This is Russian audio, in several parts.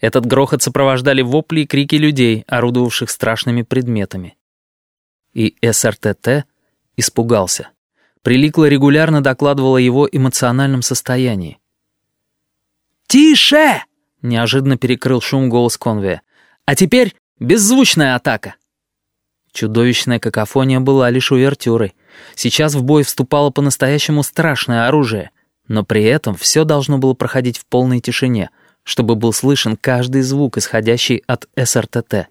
Этот грохот сопровождали вопли и крики людей, орудовавших страшными предметами. И СРТТ испугался. Приликло регулярно докладывало о его эмоциональном состоянии. «Тише!» — неожиданно перекрыл шум голос конвоя. «А теперь беззвучная атака!» Чудовищная какофония была лишь увертюрой. Сейчас в бой вступало по-настоящему страшное оружие, но при этом все должно было проходить в полной тишине, чтобы был слышен каждый звук, исходящий от СРТТ.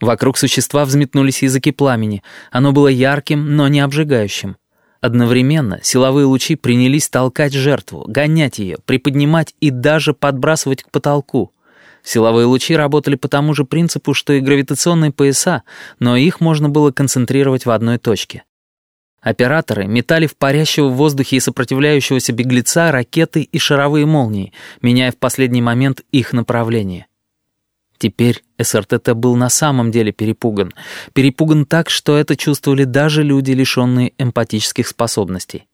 Вокруг существа взметнулись языки пламени. Оно было ярким, но не обжигающим. Одновременно силовые лучи принялись толкать жертву, гонять ее, приподнимать и даже подбрасывать к потолку. Силовые лучи работали по тому же принципу, что и гравитационные пояса, но их можно было концентрировать в одной точке. Операторы метали в парящего в воздухе и сопротивляющегося беглеца ракеты и шаровые молнии, меняя в последний момент их направление. Теперь СРТТ был на самом деле перепуган. Перепуган так, что это чувствовали даже люди, лишенные эмпатических способностей.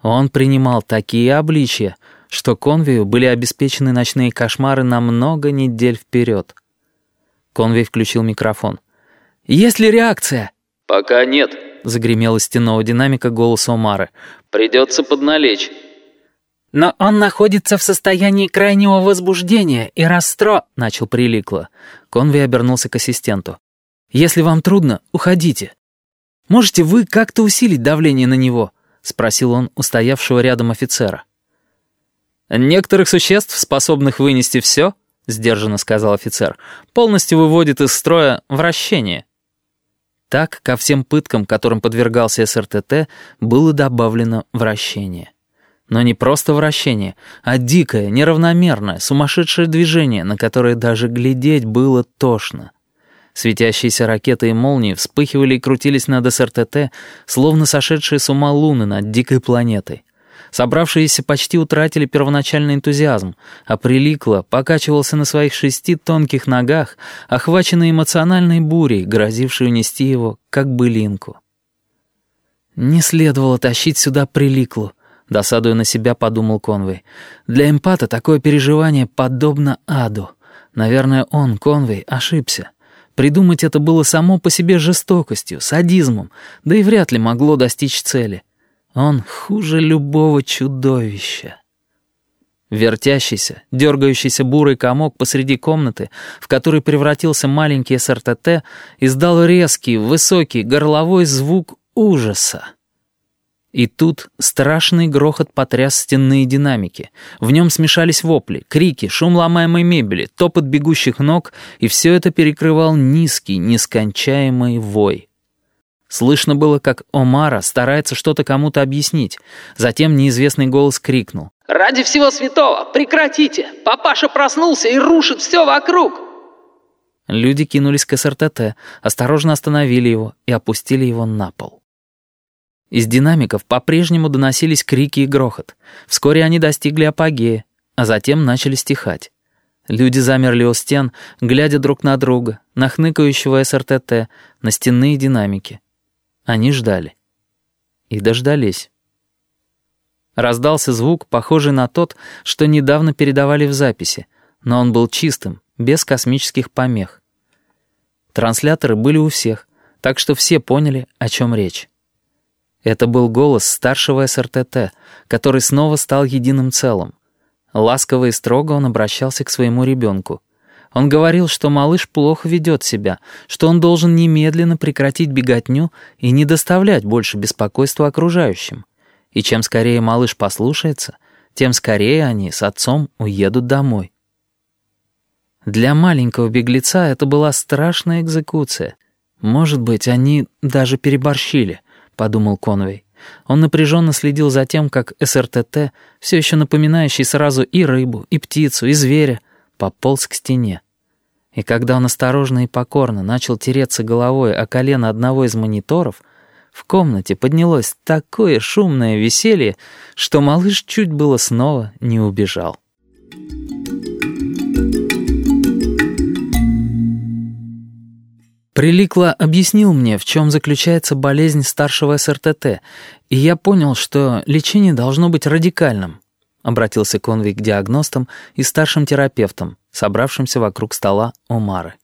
Он принимал такие обличия, что Конвею были обеспечены ночные кошмары на много недель вперед. Конвей включил микрофон. «Есть ли реакция?» «Пока нет», — загремел из стенного динамика голос Омары. «Придется подналечь». «Но он находится в состоянии крайнего возбуждения и расстро...» — начал Приликло. Конвей обернулся к ассистенту. «Если вам трудно, уходите. Можете вы как-то усилить давление на него?» — спросил он у стоявшего рядом офицера. «Некоторых существ, способных вынести все, — сдержанно сказал офицер, — полностью выводит из строя вращение». Так, ко всем пыткам, которым подвергался СРТТ, было добавлено вращение. Но не просто вращение, а дикое, неравномерное, сумасшедшее движение, на которое даже глядеть было тошно. Светящиеся ракеты и молнии вспыхивали и крутились над СРТТ, словно сошедшие с ума луны над дикой планетой. Собравшиеся почти утратили первоначальный энтузиазм, а Приликло покачивался на своих шести тонких ногах, охваченный эмоциональной бурей, грозившей унести его, как былинку. Не следовало тащить сюда Приликлу, Досадуя на себя, подумал Конвей. Для эмпата такое переживание подобно аду. Наверное, он, Конвей, ошибся. Придумать это было само по себе жестокостью, садизмом, да и вряд ли могло достичь цели. Он хуже любого чудовища. Вертящийся, дергающийся бурый комок посреди комнаты, в который превратился маленький СРТТ, издал резкий, высокий, горловой звук ужаса. И тут страшный грохот потряс стенные динамики. В нем смешались вопли, крики, шум ломаемой мебели, топот бегущих ног, и все это перекрывал низкий, нескончаемый вой. Слышно было, как Омара старается что-то кому-то объяснить. Затем неизвестный голос крикнул. «Ради всего святого, прекратите! Папаша проснулся и рушит все вокруг!» Люди кинулись к СРТТ, осторожно остановили его и опустили его на пол. Из динамиков по-прежнему доносились крики и грохот. Вскоре они достигли апогея, а затем начали стихать. Люди замерли у стен, глядя друг на друга, на хныкающего СРТТ, на стенные динамики. Они ждали. И дождались. Раздался звук, похожий на тот, что недавно передавали в записи, но он был чистым, без космических помех. Трансляторы были у всех, так что все поняли, о чем речь. Это был голос старшего СРТТ, который снова стал единым целым. Ласково и строго он обращался к своему ребенку. Он говорил, что малыш плохо ведет себя, что он должен немедленно прекратить беготню и не доставлять больше беспокойства окружающим. И чем скорее малыш послушается, тем скорее они с отцом уедут домой. Для маленького беглеца это была страшная экзекуция. Может быть, они даже переборщили — подумал Конвей. Он напряженно следил за тем, как СРТТ, все еще напоминающий сразу и рыбу, и птицу, и зверя, пополз к стене. И когда он осторожно и покорно начал тереться головой о колено одного из мониторов, в комнате поднялось такое шумное веселье, что малыш чуть было снова не убежал. Приликло объяснил мне, в чем заключается болезнь старшего СРТТ, и я понял, что лечение должно быть радикальным. — обратился Конвей к диагностам и старшим терапевтам, собравшимся вокруг стола Омары.